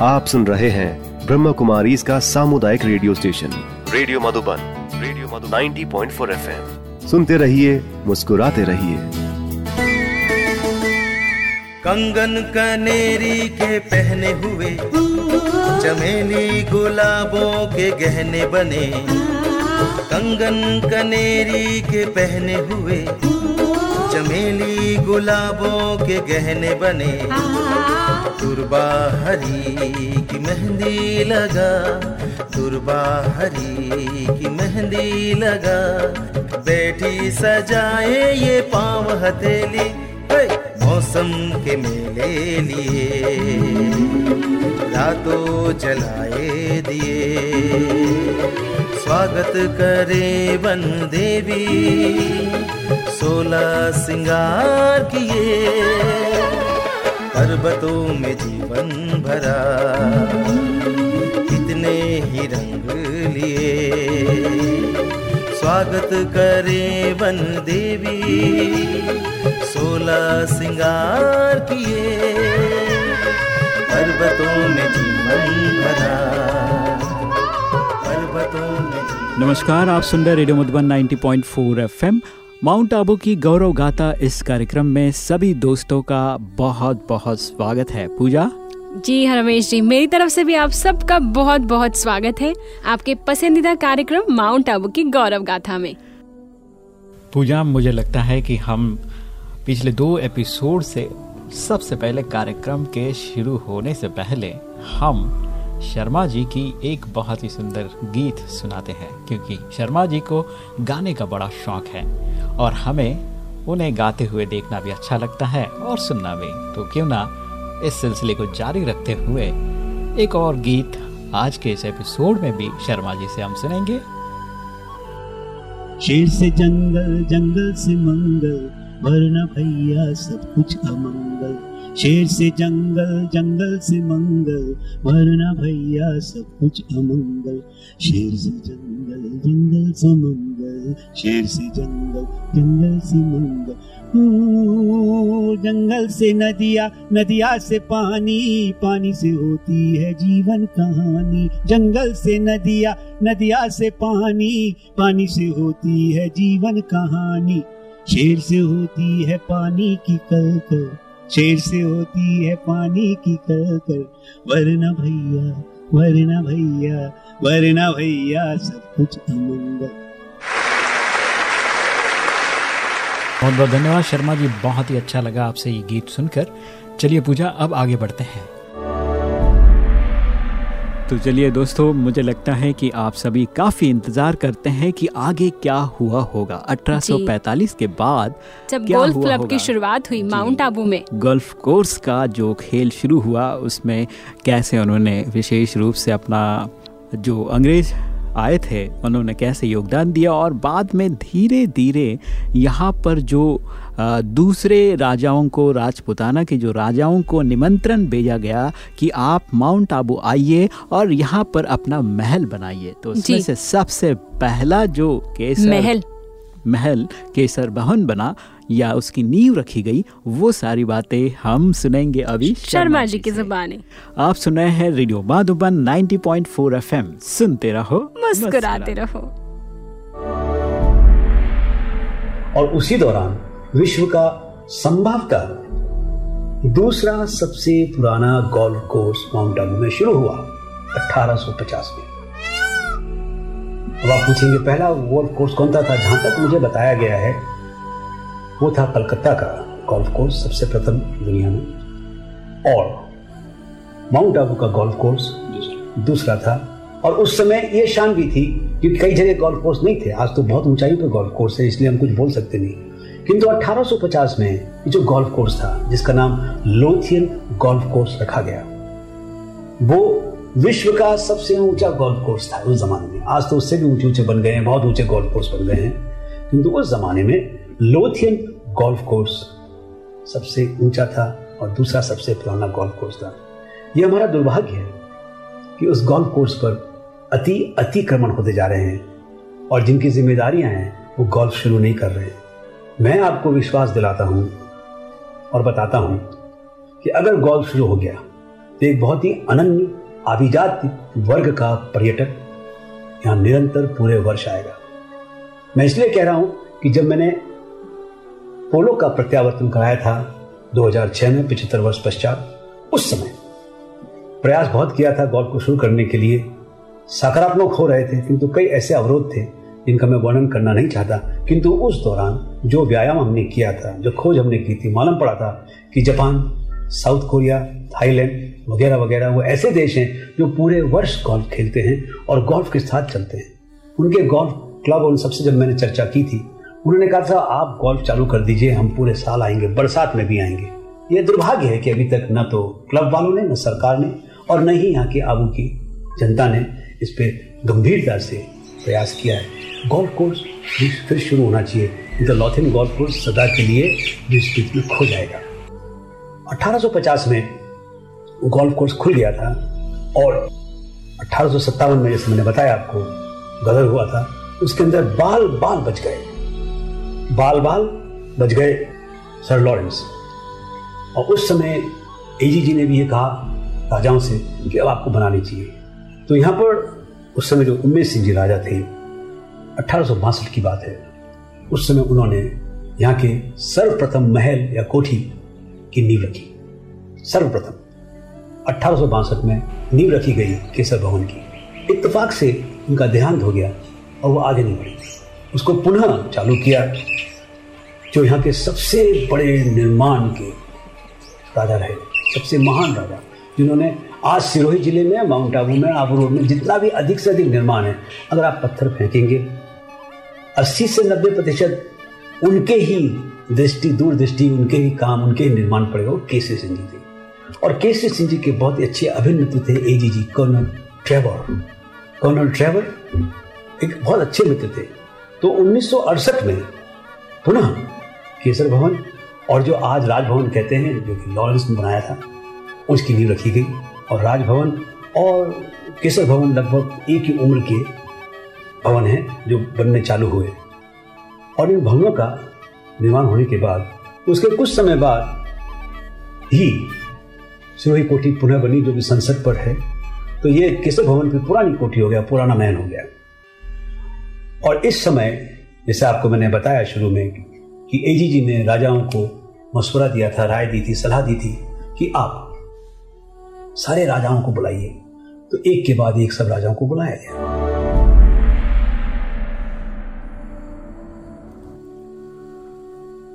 आप सुन रहे हैं ब्रह्म कुमारी इसका सामुदायिक radio station. Radio Madhuban radio Madhuban. 90.4 FM. सुनते रहिए मुस्कुराते रहिए। कंगन कनेरी के पहने हुए चमेली गुलाबों के गहने बने। कंगन कनेरी के पहने हुए चमेली गुलाबों के गहने बने। तुरबा हरी की मेहंदी लगा। तुरबा हरी की मेहंदी लगा। बैठी सजाए ये पाँव हथेली। मौसम के मेले लिए। रातों जलाए दिए। स्वागत करे वन देवी। सोलह सिंगार किए, पर्वतों में जीवन भरा। कितने ही रंग लिए। स्वागत करे वन देवी सोलह सिंगार किए। पर्वतों में जीवन भरा। पर्वतों में नमस्कार, आप सुन रहे radio Madhuban 90.4 FM. Mount Abu की गौरव गाथा इस कार्यक्रम में सभी दोस्तों का बहुत बहुत स्वागत है। पूजा? जी रमेश जी मेरी तरफ़ से भी आप सबका बहुत बहुत स्वागत है आपके पसंदीदा कार्यक्रम माउंट आबू की गौरव गाथा में। पूजा मुझे लगता है कि हम पिछले दो एपिसोड से सबसे पहले कार्यक्रम के शुरू होने से पहले हम शर्मा जी की एक बहुत ही सुंदर गीत सुनाते हैं, क्योंकि शर्मा जी को गाने का बड़ा शौक है और हमें उन्हें गाते हुए देखना भी अच्छा लगता है और सुनना भी। तो क्यों ना इस सिलसिले को जारी रखते हुए एक और गीत आज के इस एपिसोड में भी शर्मा जी से हम सुनेंगे। शेर से जंगल जंगल से मंगल, वरना भैया सब कुछ अमंगल। शेर से जंगल जंगल से मंगल, वरना भैया सब कुछ अमंगल। शेर से जंगल जंगल से मंगल, शेर से जंगल जंगल से मंगल। जंगल से नदिया नदिया से पानी पानी से होती है जीवन कहानी। जंगल से नदिया नदिया से पानी पानी से होती है जीवन कहानी। शेर से होती है पानी की कल कल शेर से होती है पानी की कल कर वरना भैया वरना भैया वरना भैया, सब कुछ अमंगल। बहुत बहुत धन्यवाद, शर्मा जी, बहुत ही अच्छा लगा आपसे ये गीत सुनकर। चलिए पूजा, अब आगे बढ़ते हैं। तो चलिए दोस्तों मुझे लगता है कि आप सभी काफ़ी इंतज़ार करते हैं कि आगे क्या हुआ होगा। 1845 के बाद जब गोल्फ क्लब की शुरुआत हुई माउंट आबू में। गोल्फ कोर्स का जो खेल शुरू हुआ उसमें कैसे उन्होंने विशेष रूप से अपना जो अंग्रेज़ आए थे उन्होंने कैसे योगदान दिया और बाद में धीरे धीरे यहाँ पर जो दूसरे राजाओं को राजपुताना के जो राजाओं को निमंत्रण भेजा गया कि आप माउंट आबू आइए और यहाँ पर अपना महल बनाइए। तो उसमें से सबसे पहला जो केसर महल। महल केसर भवन बना या उसकी नींव रखी गई वो सारी बातें हम सुनेंगे अभी शर्मा जी की जुबानी। आप सुन रहे हैं रेडियो माधुबन 90.4 एफएम। सुनते रहो मुस्कुराते रहो। और उसी दौरान विश्व का संभवतः दूसरा सबसे पुराना गोल्फ कोर्स माउंट आबू में शुरू हुआ 1850 में। अब आप पूछेंगे पहला गोल्फ कोर्स कौन सा था? जहाँ तक मुझे बताया गया है वो था कलकत्ता का गोल्फ कोर्स सबसे प्रथम दुनिया में। और माउंट आबू का गोल्फ कोर्स दूसरा था। और उस समय ये शान भी थी क्योंकि कई जगह गोल्फ कोर्स नहीं थे। आज तो बहुत ऊंचाई पर गोल्फ कोर्स है, इसलिए हम कुछ बोल सकते नहीं। किंतु 1850 में ये जो गोल्फ कोर्स था, जिसका नाम लोथियन गोल्फ कोर्स रखा गया, वो विश्व का सबसे ऊँचा गोल्फ कोर्स था उस जमाने में। आज तो उससे भी ऊँचे ऊँचे बन गए हैं, बहुत ऊँचे गोल्फ कोर्स बन गए हैं। किंतु उस जमाने में लोथियन गोल्फ कोर्स सबसे ऊँचा था और दूसरा सबसे पुराना गोल्फ कोर्स था। यह हमारा दुर्भाग्य है कि उस गोल्फ कोर्स पर अति अतिक्रमण होते जा रहे हैं और जिनकी जिम्मेदारियाँ हैं, वो गोल्फ शुरू नहीं कर रहे हैं। मैं आपको विश्वास दिलाता हूँ और बताता हूँ कि अगर गोल्फ शुरू हो गया तो एक बहुत ही अनन्य, अभिजात वर्ग का पर्यटक यहाँ निरंतर पूरे वर्ष आएगा। मैं इसलिए कह रहा हूँ कि जब मैंने पोलो का प्रत्यावर्तन कराया था 2006 में पिछहत्तर वर्ष पश्चात। उस समय प्रयास बहुत किया था गोल्फ को शुरू करने के लिए। सकारात्मक हो रहे थे, किंतु कई ऐसे अवरोध थे जिनका मैं वर्णन करना नहीं चाहता। किंतु उस दौरान जो व्यायाम हमने किया था, जो खोज हमने की थी, मालूम पड़ा था कि जापान, साउथ कोरिया, थाईलैंड वगैरह वगैरह वो ऐसे देश हैं जो पूरे वर्ष गोल्फ खेलते हैं और गोल्फ के साथ चलते हैं। उनके गोल्फ क्लब उन सबसे जब मैंने चर्चा की थी उन्होंने कहा था, आप गोल्फ चालू कर दीजिए, हम पूरे साल आएँगे, बरसात में भी आएँगे। ये दुर्भाग्य है कि अभी तक न तो क्लब वालों ने, न सरकार ने, और न ही यहाँ के आबू की जनता ने इस पर गंभीरता से प्रयास किया है। गोल्फ कोर्स भी फिर शुरू होना चाहिए। तो लॉथिन गोल्फ कोर्स सदा के लिए विश्व में खो जाएगा। 1850 में गोल्फ कोर्स खुल गया था, और अठारह में जैसे मैंने बताया आपको, गदर हुआ था, उसके अंदर बाल बाल बच गए। बाल बाल बच गए सर लॉरेंस। और उस समय एजी जी ने भी ये कहा, राजाओं से कि अब आपको बनानी चाहिए। तो यहाँ पर उस समय जो उमेश सिंह जी राजा थे, अठारह की बात है। उस समय उन्होंने यहाँ के सर्वप्रथम महल या कोठी की नींव रखी। सर्वप्रथम। अठारह में नींव रखी गई केसर भवन की। इत्तेफाक से उनका देहांत हो गया और वो आगे नहीं बढ़ी। उसको पुनः चालू किया, जो यहाँ के सबसे बड़े निर्माण के राजा रहे, सबसे महान राजा, जिन्होंने आज सिरोही ज़िले में, माउंट आबू में, आबू रोड में जितना भी अधिक से अधिक निर्माण है, अगर आप पत्थर फेंकेंगे 80 से 90 प्रतिशत उनके ही दृष्टि, दूरदृष्टि, उनके ही काम, उनके ही निर्माण पड़ेगा वो केसी सिंह जी थे। और केसी सिंह जी के बहुत ही अच्छे अभिमित्र थे, ए जी जी, कर्नल ट्रेवर। कर्नल ट्रेवर एक बहुत अच्छे मित्र थे। तो 1968 में पुनः केसर भवन और जो आज राजभवन कहते हैं, जो कि लॉरेंस ने बनाया था, उसकी नींव रखी गई और राजभवन और केसर भवन लगभग एक ही उम्र के भवन हैं, जो बनने चालू हुए। और इन भवनों का निर्माण होने के बाद, उसके कुछ समय बाद ही सिरोही कोठी पुनः बनी, जो कि संसद पर है। तो ये केसर भवन की पुरानी कोठी हो गया, पुराना महल हो गया। और इस समय जैसे आपको मैंने बताया शुरू में कि एजी जी ने राजाओं को मशवरा दिया था राय दी थी सलाह दी थी कि आप सारे राजाओं को बुलाइए। तो एक के बाद एक सब राजाओं को बुलाया गया।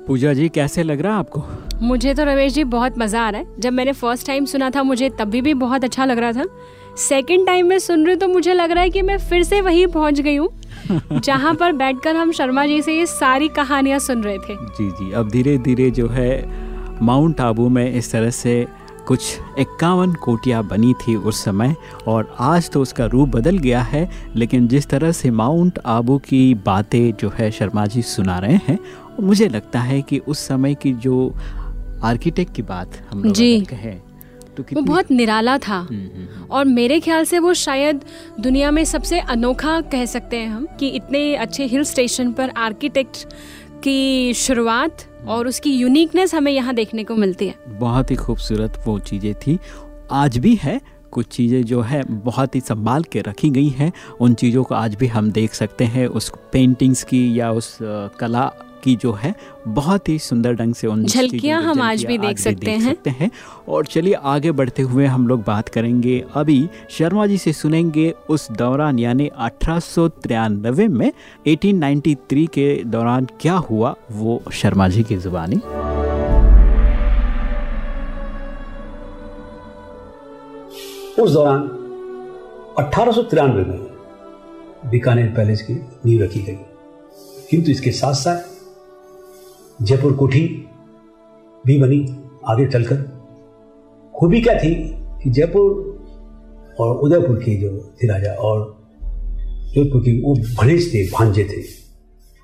पूजा जी कैसे लग रहा है आपको? मुझे तो रमेश जी बहुत मज़ा आ रहा है। जब मैंने फ़र्स्ट टाइम सुना था मुझे तभी भी बहुत अच्छा लग रहा था। सेकंड टाइम में सुन रही तो मुझे लग रहा है कि मैं फिर से वहीं पहुँच गई हूँ। जहाँ पर बैठकर हम शर्मा जी से ये सारी कहानियाँ सुन रहे थे। जी जी। अब धीरे धीरे जो है माउंट आबू में इस तरह से कुछ इक्यावन कोटियाँ बनी थी उस समय और आज तो उसका रूप बदल गया है लेकिन जिस तरह से माउंट आबू की बातें जो है शर्मा जी सुना रहे हैं मुझे लगता है कि उस समय की जो आर्किटेक्ट की बात हम लोग कहें तो वो बहुत निराला था। हम्म, हम्म, हम्म। और मेरे ख्याल से वो शायद दुनिया में सबसे अनोखा कह सकते हैं हम कि इतने अच्छे हिल स्टेशन पर आर्किटेक्ट की शुरुआत और उसकी यूनिकनेस हमें यहाँ देखने को मिलती है। बहुत ही खूबसूरत वो चीज़ें थी। आज भी है कुछ चीज़ें जो है बहुत ही संभाल के रखी गई हैं। उन चीज़ों को आज भी हम देख सकते हैं उस पेंटिंग्स की या उस कला की जो है बहुत ही सुंदर ढंग से उन झलकियाँ हम आज भी देख सकते हैं। सकते हैं। और चलिए आगे बढ़ते हुए हम लोग बात करेंगे। अभी शर्मा जी से सुनेंगे उस दौरान यानी अठारह में 1893 के दौरान क्या हुआ वो शर्मा जी की जुबानी। उस दौरान अठारह में बीकानेर पैलेस की नींव रखी गई। किंतु इसके साथ साथ जयपुर कोठी भी बनी, आगे चलकर। खूबी क्या थी कि जयपुर और उदयपुर के जो थे राजा और जोधपुर की वो भणेज थे, भांजे थे।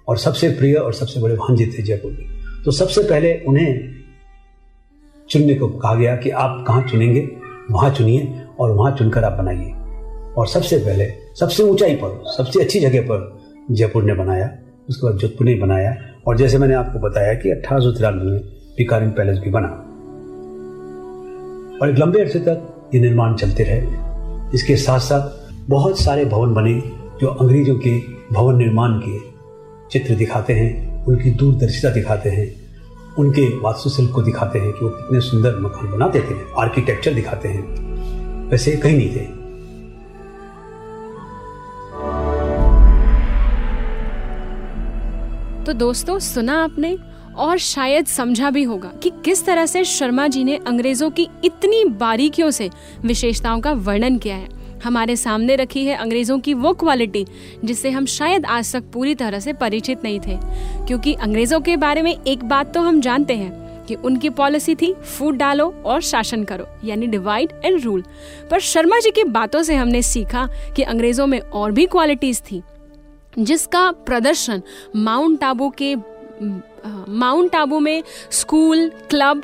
और सबसे प्रिय और सबसे बड़े भांजे थे जयपुर के। तो सबसे पहले उन्हें चुनने को कहा गया कि आप कहाँ चुनेंगे, वहाँ चुनिए और वहाँ चुनकर आप बनाइए। और सबसे पहले, सबसे ऊंचाई पर, सबसे अच्छी जगह पर जयपुर ने बनाया। उसके बाद जोधपुर ने बनाया और जैसे मैंने आपको बताया कि अठारह में बीकानेर पैलेस भी बना। और एक लंबे अरसे तक ये निर्माण चलते रहे। इसके साथ साथ बहुत सारे भवन बने जो अंग्रेज़ों के भवन निर्माण के चित्र दिखाते हैं, उनकी दूरदर्शिता दिखाते हैं, उनके वास्तुशिल्प को दिखाते हैं कि वो कितने सुंदर मकान बनाते थे, आर्किटेक्चर दिखाते हैं। वैसे कहीं नहीं थे। तो दोस्तों, सुना आपने और शायद समझा भी होगा कि किस तरह से शर्मा जी ने अंग्रेज़ों की इतनी बारीकियों से विशेषताओं का वर्णन किया है। हमारे सामने रखी है अंग्रेज़ों की वो क्वालिटी जिससे हम शायद आज तक पूरी तरह से परिचित नहीं थे। क्योंकि अंग्रेज़ों के बारे में एक बात तो हम जानते हैं कि उनकी पॉलिसी थी फ़ूड डालो और शासन करो, यानी डिवाइड एंड रूल पर शर्मा जी की बातों से हमने सीखा कि अंग्रेज़ों में और भी क्वालिटीज थी। जिसका प्रदर्शन माउंट आबू के, माउंट आबू में स्कूल, क्लब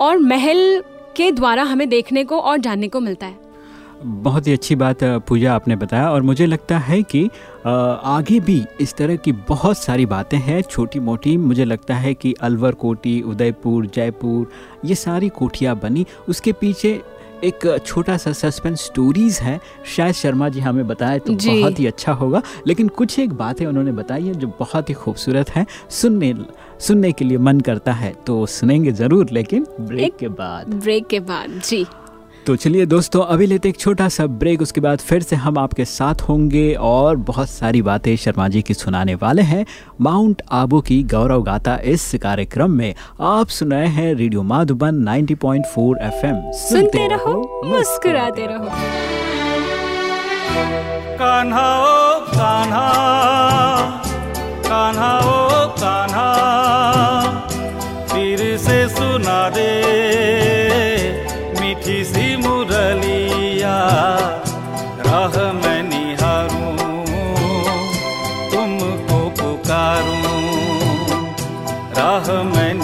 और महल के द्वारा हमें देखने को और जानने को मिलता है। बहुत ही अच्छी बात, पूजा, आपने बताया और मुझे लगता है कि आगे भी इस तरह की बहुत सारी बातें हैं छोटी मोटी मुझे लगता है कि अलवर, कोटी, उदयपुर, जयपुर, ये सारी कोठियाँ बनी। उसके पीछे एक छोटा सा सस्पेंस स्टोरीज है। शायद शर्मा जी हमें बताए तो बहुत ही अच्छा होगा। लेकिन कुछ एक बातें उन्होंने बताई है जो बहुत ही खूबसूरत है। सुनने सुनने के लिए मन करता है तो सुनेंगे ज़रूर लेकिन ब्रेक के बाद। ब्रेक के बाद जी। तो चलिए दोस्तों अभी लेते एक छोटा सा ब्रेक उसके बाद फिर से हम आपके साथ होंगे और बहुत सारी बातें शर्मा जी की सुनाने वाले हैं। माउंट आबू की गौरव गाथा इस कार्यक्रम में आप सुनाए हैं रेडियो माधुबन 90.4 एफएम। सुनते रहो मुस्कुराते रहो। कान्हा ओ कान्हा कान्हा ओ कान्हा फिर से सुना दे। राह मैं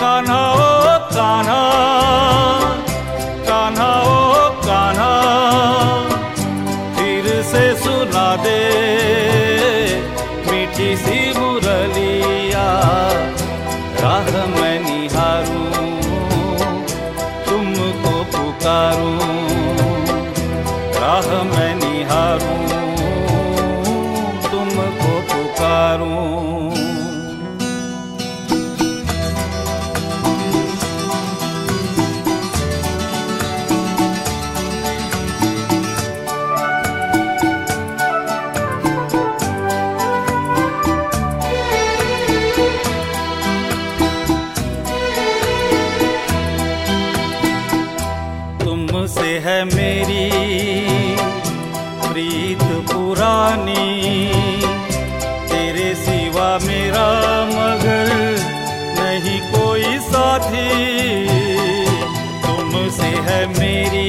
कान्हा ओ कान्हा तुमसे है मेरी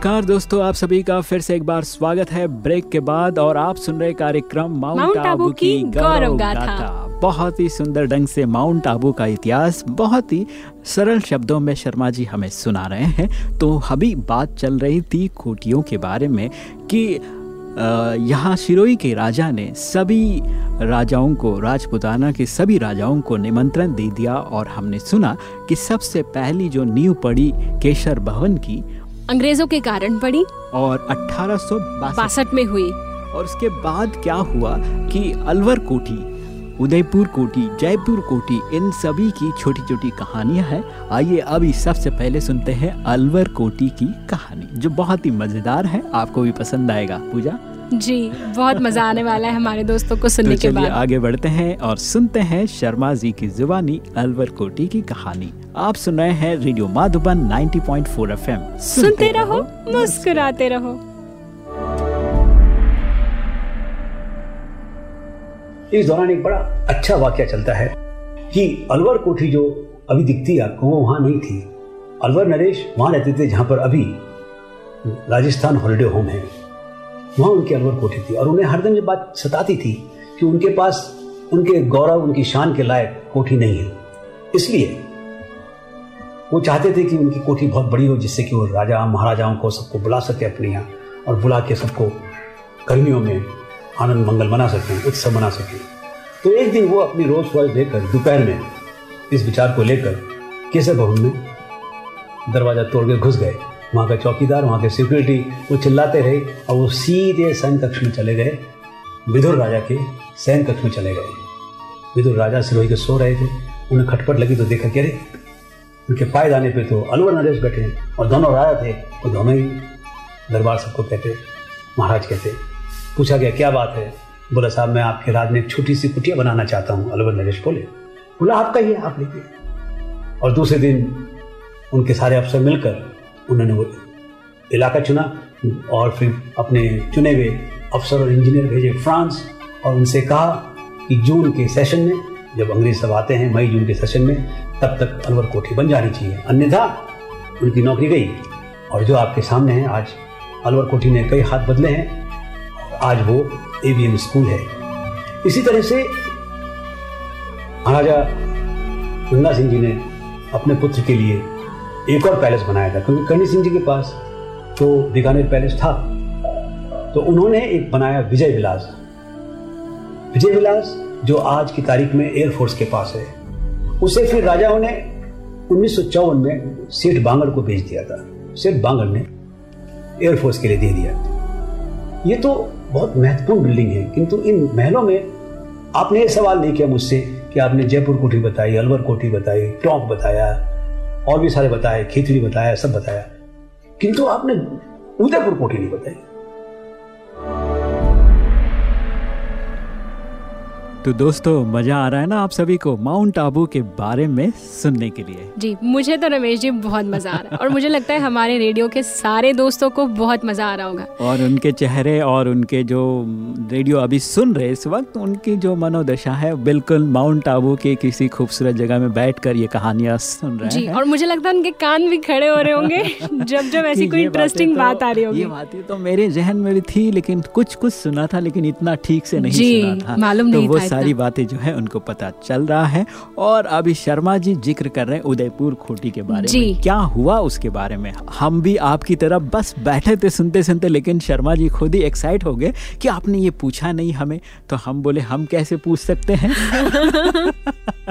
नमस्कार दोस्तों आप सभी का फिर से एक बार स्वागत है ब्रेक के बाद और आप सुन रहे कार्यक्रम माउंट आबू की गौरव गाथा। बहुत ही सुंदर ढंग से माउंट आबू का इतिहास बहुत ही सरल शब्दों में शर्मा जी हमें सुना रहे हैं। तो अभी बात चल रही थी कोटियों के बारे में कि यहाँ शिरोई के राजा ने सभी राजाओं को राजपुताना के सभी राजाओं को निमंत्रण दे दिया और हमने सुना कि सबसे पहली जो नींव पड़ी केशर भवन की अंग्रेज़ों के कारण पड़ी। और अठारह में हुई। और उसके बाद क्या हुआ कि अलवर कोठी उदयपुर कोटी जयपुर कोटी इन सभी की छोटी छोटी कहानियाँ हैं। आइए अभी सबसे पहले सुनते हैं अलवर कोटी की कहानी जो बहुत ही मज़ेदार है आपको भी पसंद आएगा। पूजा? जी बहुत मज़ा आने वाला है हमारे दोस्तों को सुनने तो के बाद। आगे बढ़ते हैं और सुनते हैं शर्मा जी की जुबानी अलवर कोटी की कहानी। आप सुन रहे हैं रेडियो माधुबन 90.4 एफएम। सुनते, सुनते रहो मुस्कुराते रहो। इस दौरान एक बड़ा अच्छा वाक्य चलता है कि अलवर कोठी जो अभी दिखती है आपको वो वहाँ नहीं थी। अलवर नरेश वहाँ रहते थे जहाँ पर अभी राजस्थान हॉलिडे होम है। वहाँ उनकी अलवर कोठी थी और उन्हें हरदम ये बात सताती थी कि उनके पास, उनके गौरव, उनकी शान के लायक कोठी नहीं है। इसलिए वो चाहते थे कि उनकी कोठी बहुत बड़ी हो, जिससे कि वो राजा, महाराजाओं को सबको बुला सके अपने यहाँ और बुला के सबको गर्मियों में आनंद, मंगल मना सकें, उत्सव मना सकें। तो एक दिन वो अपनी रोज वॉइस लेकर, दोपहर में इस विचार को लेकर केसर भवन में दरवाज़ा तोड़ के घुस गए। वहाँ का चौकीदार, वहाँ के सिक्योरिटी वो चिल्लाते रहे और वो सीधे सैन कक्ष में चले गए। विदुर राजा के सैन कक्ष में चले गए। विदुर राजा सिरोही के सो रहे थे। उन्हें खटपट लगी तो देखा क्या रे उनके पाए जाने पे तो अलवर नरेश बैठे और दोनों राजा थे तो दोनों ही दरबार सबको कहते, महाराज कहते, पूछा गया, क्या बात है? बोला, साहब, मैं आपके राज में एक छोटी सी कुटिया बनाना चाहता हूँ। अलवर नरेश बोले, बोला आपका ही है आप लेके और दूसरे दिन उनके सारे अफसर मिलकर उन्होंने वो इलाका चुना और फिर अपने चुने हुए अफसर और इंजीनियर भेजे फ्रांस और उनसे कहा कि जून के सेशन में, जब अंग्रेज़ सब आते हैं, मई, जून के सेशन में, तब तक अलवर कोठी बन जानी चाहिए। अन्यथा उनकी नौकरी गई। और जो आपके सामने है, आज अलवर कोठी ने कई हाथ बदले हैं आज वो एवीएम स्कूल है। इसी तरह से महाराजा गंगा सिंह जी ने अपने पुत्र के लिए एक और पैलेस बनाया था, क्योंकि करणी सिंह जी के पास तो बीकानेर पैलेस था। तो उन्होंने एक बनाया विजय विलास। विजय विलास, जो आज की तारीख में एयरफोर्स के पास है, उसे फिर राजाओं ने उन्नीस में सेठ बांगड़ को भेज दिया था। सेठ बांगड़ ने एयरफोर्स के लिए दे दिया। ये तो बहुत महत्वपूर्ण बिल्डिंग है, किंतु इन महलों में आपने ये सवाल नहीं किया मुझसे कि आपने जयपुर कोठी बताई, अलवर कोठी बताई टॉप बताया और भी सारे बताए खिचड़ी बताया सब बताया। किंतु आपने उदयपुर कोठी नहीं बताई। तो दोस्तों मज़ा आ रहा है ना आप सभी को माउंट आबू के बारे में सुनने के लिए? जी मुझे तो रमेश जी बहुत मज़ा आ रहा है और मुझे लगता है हमारे रेडियो के सारे दोस्तों को बहुत मज़ा आ रहा होगा। और उनके चेहरे और उनके जो रेडियो अभी सुन रहे इस वक्त उनकी जो मनोदशा है बिल्कुल माउंट आबू के किसी खूबसूरत जगह में बैठ कर ये कहानियाँ सुन रहे जी, हैं। और मुझे लगता है उनके कान भी खड़े हो रहे होंगे जब जब ऐसी कोई इंटरेस्टिंग तो, बात आ रही होगी। ये बातें तो मेरे जहन में भी थी लेकिन कुछ कुछ सुना था लेकिन इतना ठीक से नहीं सुना था। मालूम तो नहीं था सारी बातें जो है उनको पता चल रहा है और अभी शर्मा जी ज़िक्र कर रहे हैं उदयपुर खोटी के बारे में। क्या हुआ उसके बारे में? हम भी आपकी तरह बस बैठे थे सुनते सुनते लेकिन शर्मा जी खुद ही एक्साइट हो गए कि आपने ये पूछा नहीं हमें। तो हम बोले हम कैसे पूछ सकते हैं?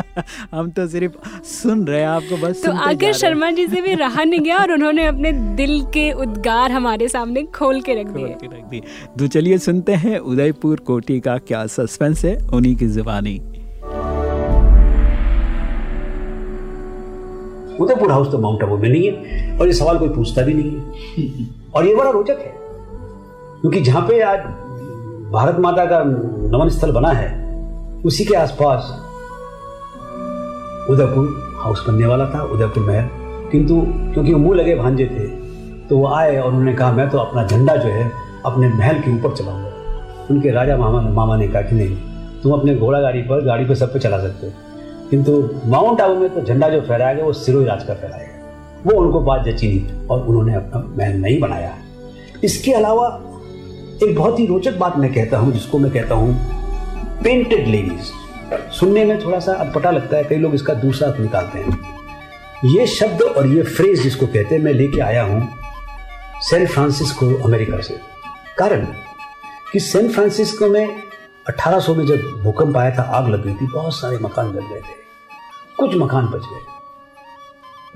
हम तो सिर्फ़ सुन रहे हैं आपको बस तो आकर शर्मा जी से भी रहा नहीं गया और उन्होंने अपने दिल के उद्गार हमारे सामने खोल के रख दिए। तो चलिए सुनते हैं उदयपुर कोटी का क्या सस्पेंस है उन्हीं की जुबानी उदयपुर हाउस तो माउंट आबू में नहीं है और ये सवाल कोई पूछता भी नहीं है। और ये बड़ा रोचक है क्योंकि जहाँ पे आज भारत माता का नमन स्थल बना है उसी के आसपास उदयपुर हाउस बनने वाला था, उदयपुर महल। किंतु क्योंकि वो मुँह लगे भांजे थे तो वो आए और उन्होंने कहा, मैं तो अपना झंडा जो है, अपने महल के ऊपर चलाऊँगा। उनके राजा मामा मामा ने कहा कि नहीं, तुम अपने घोड़ा गाड़ी पर गाड़ी पर सब पे चला सकते हो। किंतु माउंट आबू में तो झंडा जो फहराया गया, वो सिरोही राज का फहराया गया। वो उनको बात जची नहीं और उन्होंने अपना महल नहीं बनाया। इसके अलावा एक बहुत ही रोचक बात मैं कहता हूँ, जिसको मैं कहता हूँ पेंटेड लेडीज़ सुनने में थोड़ा सा अटपटा लगता है, कई लोग इसका दूसरा अर्थ निकालते हैं। ये शब्द और ये फ्रेज जिसको कहते हैं, मैं लेके आया हूँ सैन फ्रांसिस्को अमेरिका से। कारण, कि सैन फ्रांसिस्को में 1800 में जब भूकंप आया था, आग लग गई थी, बहुत सारे मकान जल गए थे। कुछ मकान बच गए।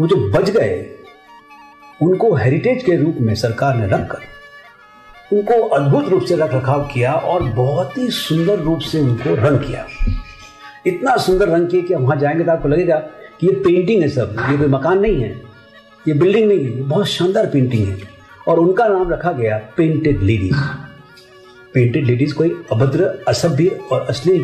वो जो बच गए, उनको हेरिटेज के रूप में सरकार ने रखकर उनको अद्भुत रूप से रख रखाव किया और बहुत ही सुंदर रूप से उनको रंग किया। इतना सुंदर रंग किया कि वहाँ जाएँगे तो आपको लगेगा कि ये पेंटिंग है सब ये कोई मकान नहीं है ये बिल्डिंग नहीं है ये बहुत शानदार पेंटिंग है। और उनका नाम रखा गया पेंटेड लेडीज़ पेंटेड लेडीज़ कोई अभद्र असभ्य और असली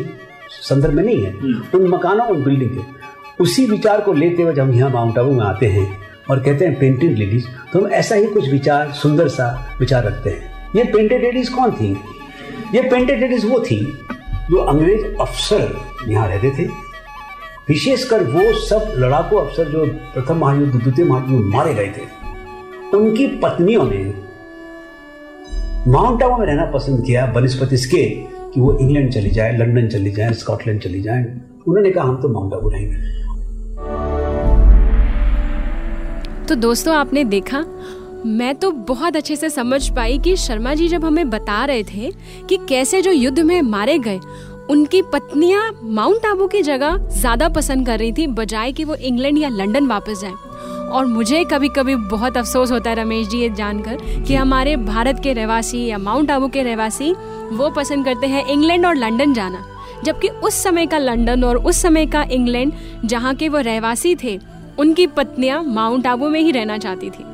संदर्भ में नहीं है। उन मकानों उन बिल्डिंग के। उसी विचार को लेते हुए जब हम यहाँ माउंट आबू में आते हैं और कहते हैं पेंटेड लेडीज़ तो हम ऐसा ही कुछ विचार सुंदर सा विचार रखते हैं। ये पेंटेड लेडीज़ कौन थी? ये पेंटेड लेडीज़ वो थी जो अंग्रेज़ अफसर यहाँ रहते थे, विशेषकर वो सब लड़ाकू अफसर जो प्रथम महायुद्ध, द्वितीय महायुद्ध मारे गए थे, उनकी पत्नियों ने माउंट आबू में रहना पसंद किया बनस्पति इसके कि वो इंग्लैंड चली जाए, लंदन चली जाए, स्कॉटलैंड चली जाए। उन्होंने कहा, हम तो माउंट आबू रहेंगे। तो दोस्तों, आपने देखा मैं तो बहुत अच्छे से समझ पाई कि शर्मा जी जब हमें बता रहे थे कि कैसे जो युद्ध में मारे गए, उनकी पत्नियाँ माउंट आबू की जगह ज़्यादा पसंद कर रही थी, बजाय कि वो इंग्लैंड या लंदन वापस जाए। और मुझे कभी कभी बहुत अफसोस होता है रमेश जी ये जानकर कि हमारे भारत के रहवासी या माउंट आबू के रहवासी वो पसंद करते हैं इंग्लैंड और लंदन जाना। जबकि उस समय का लंदन और उस समय का इंग्लैंड, जहाँ के वो रहवासी थे, उनकी पत्नियाँ माउंट आबू में ही रहना चाहती थी।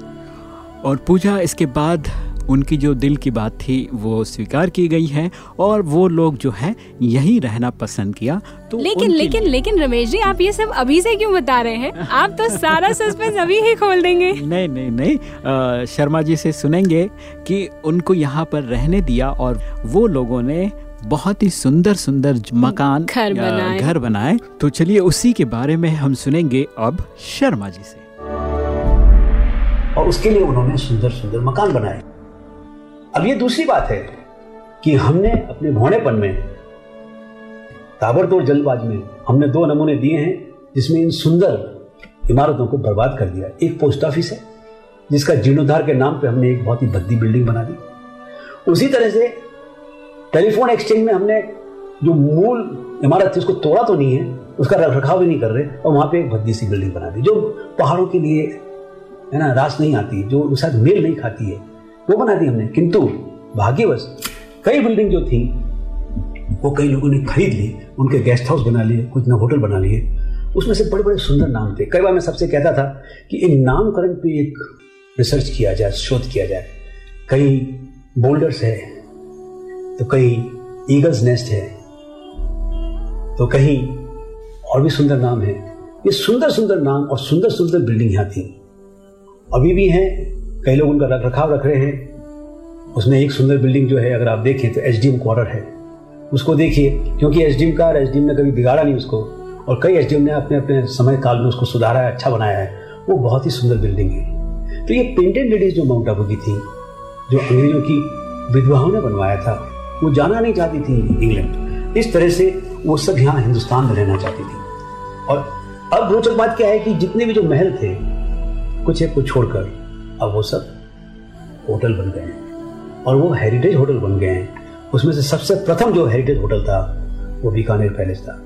और पूजा इसके बाद उनकी जो दिल की बात थी वो स्वीकार की गई है और वो लोग जो है यहीं रहना पसंद किया। तो लेकिन लेकिन लेकिन रमेश जी आप ये सब अभी से क्यों बता रहे हैं? आप तो सारा सस्पेंस अभी ही खोल देंगे। नहीं नहीं नहीं। अ, शर्मा जी से सुनेंगे कि उनको यहाँ पर रहने दिया और वो लोगों ने बहुत ही सुंदर सुंदर मकान घर बनाए। घर बनाए। तो चलिए उसी के बारे में हम सुनेंगे अब शर्मा जी से। उसके लिए उन्होंने सुंदर सुंदर मकान बनाए। अब ये दूसरी बात है कि हमने अपने भोनेपन में, ताबड़तोड़ जल्दबाजी में हमने दो नमूने दिए हैं, जिसमें इन सुंदर इमारतों को बर्बाद कर दिया। एक पोस्ट ऑफ़िस है, जिसका जीर्णोद्धार के नाम पे हमने एक बहुत ही भद्दी बिल्डिंग बना दी। उसी तरह से टेलीफोन एक्सचेंज में हमने जो मूल इमारत थी, उसको तोड़ा तो नहीं है, उसका रख रखाव भी नहीं कर रहे, और वहाँ पे एक भद्दी सी बिल्डिंग बना दी, जो पहाड़ों के लिए है ना, रास नहीं आती, जो उसके साथ मेल नहीं खाती है, वो बना दी हमने। किंतु भाग्यवश, कई बिल्डिंग जो थी, वो कई लोगों ने खरीद ली, उनके गेस्ट हाउस बना लिए, कुछ ने होटल बना लिए। उसमें से बड़े बड़े सुंदर नाम थे। कई बार मैं सबसे कहता था कि इन नामकरण पे एक रिसर्च किया जाए, शोध किया जाए। कई बोल्डर्स है तो कहीं ईगल्स नेस्ट है तो कहीं और भी सुंदर नाम है। ये सुंदर सुंदर नाम और सुंदर सुंदर बिल्डिंग यहाँ थी। अभी भी हैं, कई लोग उनका रख रखाव रख रहे हैं। उसमें एक सुंदर बिल्डिंग जो है, अगर आप देखें तो एच डी क्वार्टर है। उसको देखिए, क्योंकि एच डी एम का एच डी ने कभी बिगाड़ा नहीं उसको, और कई एच ने अपने अपने समय काल में उसको सुधारा है अच्छा बनाया है। वो बहुत ही सुंदर बिल्डिंग है। तो ये पेंटेड लेडीज़ जो माउंट आबू की थी, जो अंग्रेज़ों की विधवाओं ने बनवाया था, वो जाना नहीं चाहती थी इंग्लैंड इस तरह से वो सब यहाँ हिंदुस्तान में रहना चाहती थी। और अब रोचक बात क्या है कि जितने भी जो महल थे कुछ एक को छोड़कर अब वो सब होटल बन गए हैं। और वो हेरिटेज होटल बन गए हैं। उसमें से सबसे प्रथम जो हेरिटेज होटल था, वो बीकानेर पैलेस था।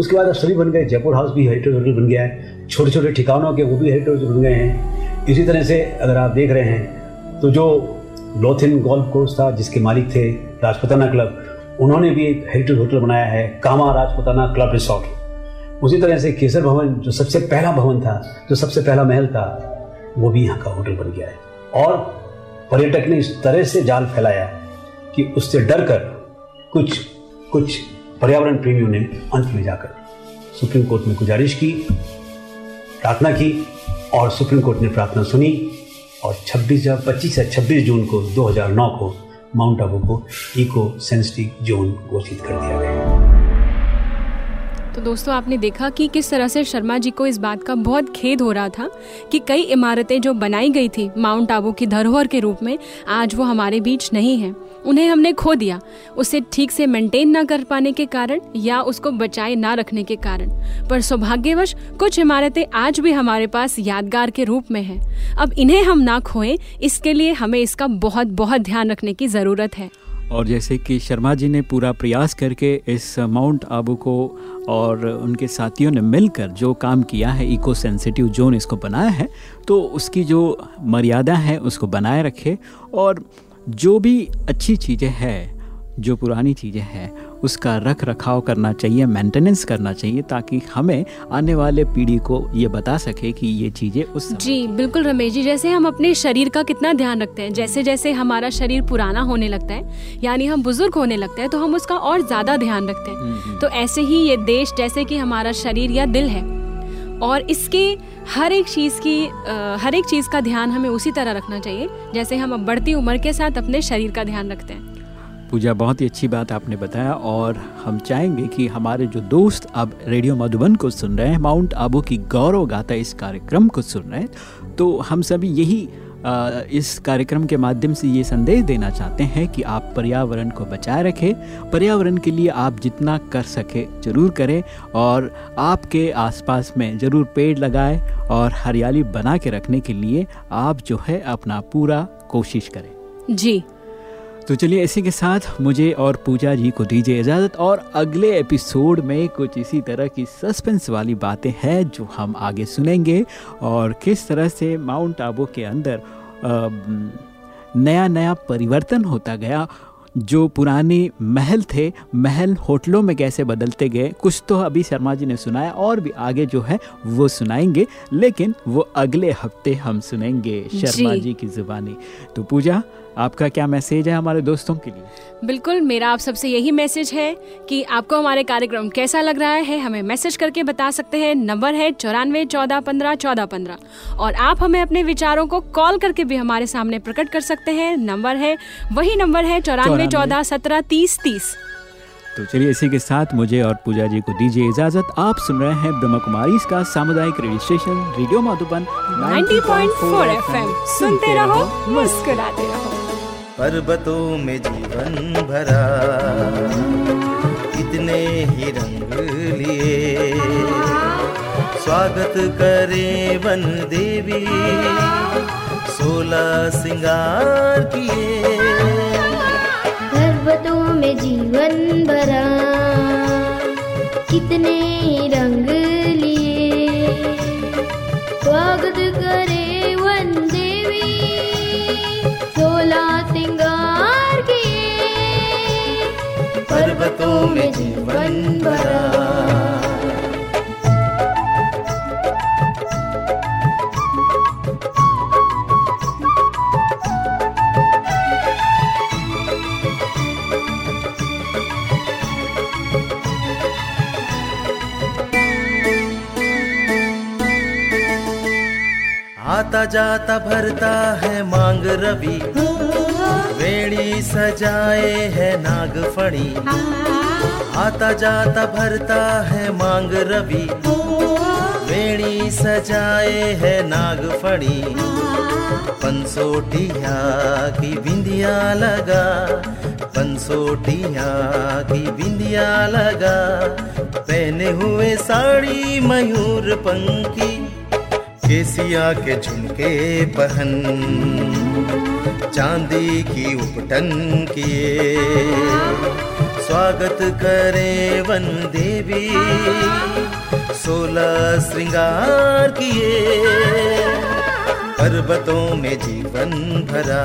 उसके बाद अब सभी बन गए। जयपुर हाउस भी हेरिटेज होटल बन गया है। छोटे छोटे ठिकानों के वो भी हेरिटेज बन गए हैं। इसी तरह से अगर आप देख रहे हैं तो जो लोथिन गोल्फ कोर्स था, जिसके मालिक थे राजपुताना क्लब उन्होंने भी एक हेरिटेज होटल बनाया है, कामा राजपुताना क्लब रिसोर्ट उसी तरह से केसर भवन जो सबसे पहला भवन था, जो सबसे पहला महल था, वो भी यहाँ का होटल बन गया है। और पर्यटक ने इस तरह से जाल फैलाया कि उससे डर कर कुछ कुछ पर्यावरण प्रेमियों ने अंत में जाकर सुप्रीम कोर्ट में गुजारिश की, प्रार्थना की और सुप्रीम कोर्ट ने प्रार्थना सुनी और 26 या 25 या 26 जून को 2009 को माउंट आबू को इको सेंसिटिव जोन घोषित कर दिया गया। तो दोस्तों, आपने देखा कि किस तरह से शर्मा जी को इस बात का बहुत खेद हो रहा था कि कई इमारतें जो बनाई गई थी, माउंट आबू की धरोहर के रूप में, आज वो हमारे बीच नहीं है। उन्हें हमने खो दिया। उसे ठीक से मेंटेन ना कर पाने के कारण या उसको बचाए ना रखने के कारण। पर सौभाग्यवश, कुछ इमारतें आज भी हमारे पास यादगार के रूप में हैं। अब इन्हें हम ना खोएँ, इसके लिए हमें इसका बहुत बहुत ध्यान रखने की ज़रूरत है। और जैसे कि शर्मा जी ने पूरा प्रयास करके इस माउंट आबू को और उनके साथियों ने मिलकर जो काम किया है इको सेंसिटिव जोन इसको बनाया है तो उसकी जो मर्यादा है उसको बनाए रखे और जो भी अच्छी चीज़ें हैं, जो पुरानी चीज़ें हैं उसका रख रखाव करना चाहिए मेंटेनेंस करना चाहिए ताकि हमें आने वाले पीढ़ी को ये बता सके कि ये चीज़ें उस जी बिल्कुल रमेश जी जैसे हम अपने शरीर का कितना ध्यान रखते हैं जैसे जैसे हमारा शरीर पुराना होने लगता है यानी हम बुज़ुर्ग होने लगते हैं तो हम उसका और ज़्यादा ध्यान रखते हैं। तो ऐसे ही ये देश जैसे कि हमारा शरीर या दिल है और इसके हर एक चीज़ की हर एक चीज़ का ध्यान हमें उसी तरह रखना चाहिए जैसे हम बढ़ती उम्र के साथ अपने शरीर का ध्यान रखते हैं। पूजा, बहुत ही अच्छी बात आपने बताया और हम चाहेंगे कि हमारे जो दोस्त अब रेडियो मधुबन को सुन रहे हैं, माउंट आबू की गौरव गाथा इस कार्यक्रम को सुन रहे हैं तो हम सभी यही इस कार्यक्रम के माध्यम से ये संदेश देना चाहते हैं कि आप पर्यावरण को बचाए रखें, पर्यावरण के लिए आप जितना कर सके ज़रूर करें और आपके आसपास में ज़रूर पेड़ लगाएँ और हरियाली बना के रखने के लिए आप जो है अपना पूरा कोशिश करें। जी। तो चलिए इसी के साथ मुझे और पूजा जी को दीजिए इजाज़त और अगले एपिसोड में कुछ इसी तरह की सस्पेंस वाली बातें हैं जो हम आगे सुनेंगे और किस तरह से माउंट आबू के अंदर नया नया परिवर्तन होता गया जो पुराने महल थे महल होटलों में कैसे बदलते गए कुछ तो अभी शर्मा जी ने सुनाया और भी आगे जो है वो सुनाएँगे लेकिन वो अगले हफ़्ते हम सुनेंगे शर्मा जी। जी की जुबानी तो पूजा आपका क्या मैसेज है हमारे दोस्तों के लिए? बिल्कुल मेरा आप सबसे यही मैसेज है कि आपको हमारे कार्यक्रम कैसा लग रहा है हमें मैसेज करके बता सकते हैं। नंबर है चौरानवे चौदह पंद्रह चौदह पंद्रह। और आप हमें अपने विचारों को कॉल करके भी हमारे सामने प्रकट कर सकते हैं। नंबर है वही नंबर है चौरानवे चौदह सत्रह तीस तीस। तो चलिए इसी के साथ मुझे और पूजा जी को दीजिए इजाज़त। आप सुन रहे हैं ब्रह्म कुमारी का सामुदायिक radio station radio Madhuban 90.4 FM. सुनते रहो मुस्कुराते रहो। पर्वतों में जीवन भरा। कितने ही रंग लिए। स्वागत करे वन देवी। सोलह सिंगार किए। पर्वतों में जीवन भरा। कितने रंग लिए। स्वागत करे पर्वतों में जीवन भरा। आता जाता भरता है मांग रवि। वेड़ी सजाए है नागफणी। आता जाता भरता है मांग रवि। वेणी सजाए है नागफणी। पंसोटिया की बिंदिया लगा। पंसोटिया की बिंदिया लगा। पहने हुए साड़ी मयूर पंखी। केसिया के झुमके पहन। चांदी की उपटन किए। स्वागत करे वन देवी सोलह श्रृंगार किए। पर्वतों में जीवन भरा।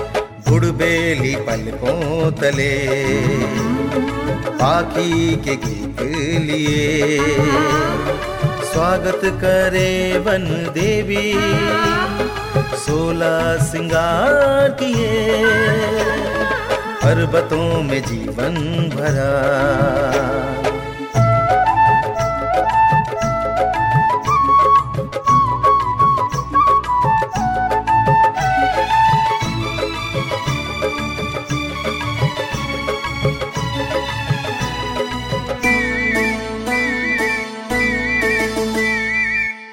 गुड़बेली पलकों तले पाखी के गीत लिए। स्वागत करे वन देवी सोलह सिंगार किए। पर्वतों में जीवन भरा।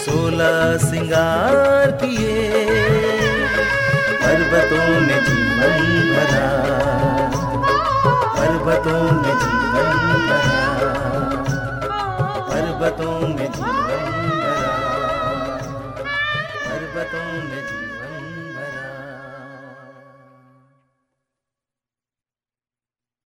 सोलह सिंगार किए। पर्वतों ने जीवन भरा। पर्वतों ने जीवन भरा। पर्वतों में जीवन